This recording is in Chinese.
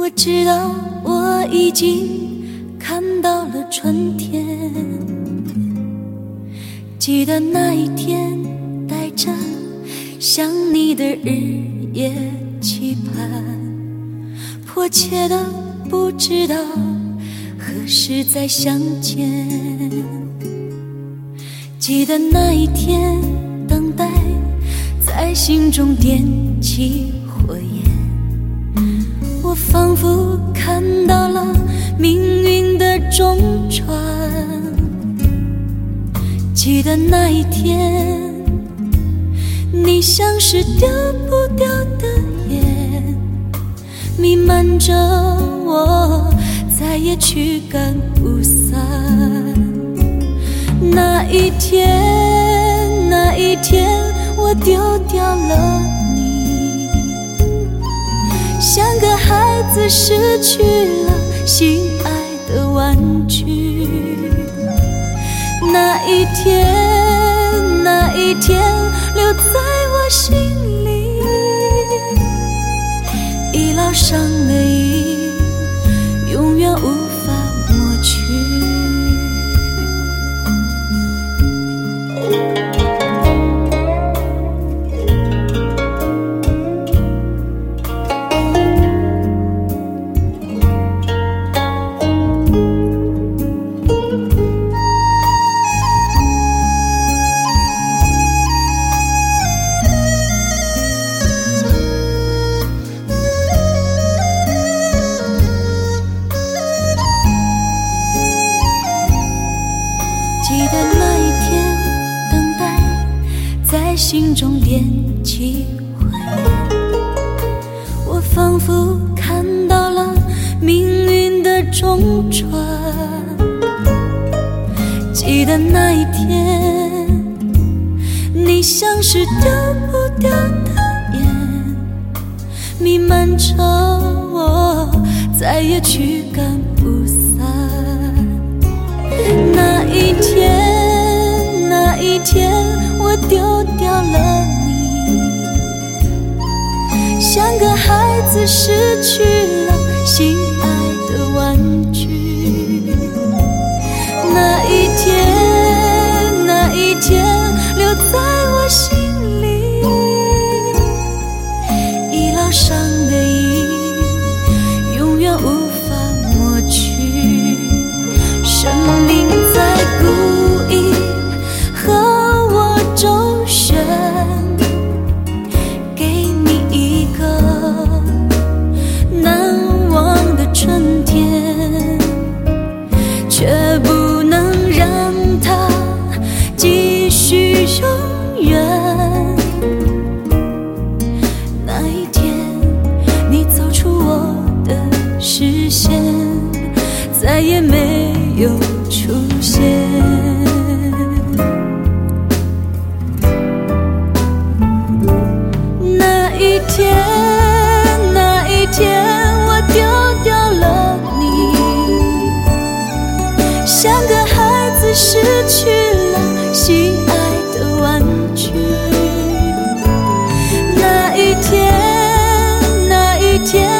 我知道我已经看到了春天。记得那一天，带着想你的日夜期盼，迫切的不知道何时再相见。记得那一天，等待在心中点起火焰，我仿佛看到了命运的中转。记得那一天，你像是丢不掉的烟，弥漫着我，再也驱赶不散。那一天，那一天，我丢掉了失去了心爱的玩具。那一天，那一天，留在心中点起火焰，我仿佛看到了命运的中转。记得那一天，你像是丢不掉的烟，弥漫着我，再也驱赶不散。那一天，像个孩子失去了心视线，再也没有出现。那一天，那一天，我丢掉了你，像个孩子失去了心爱的玩具。那一天，那一天，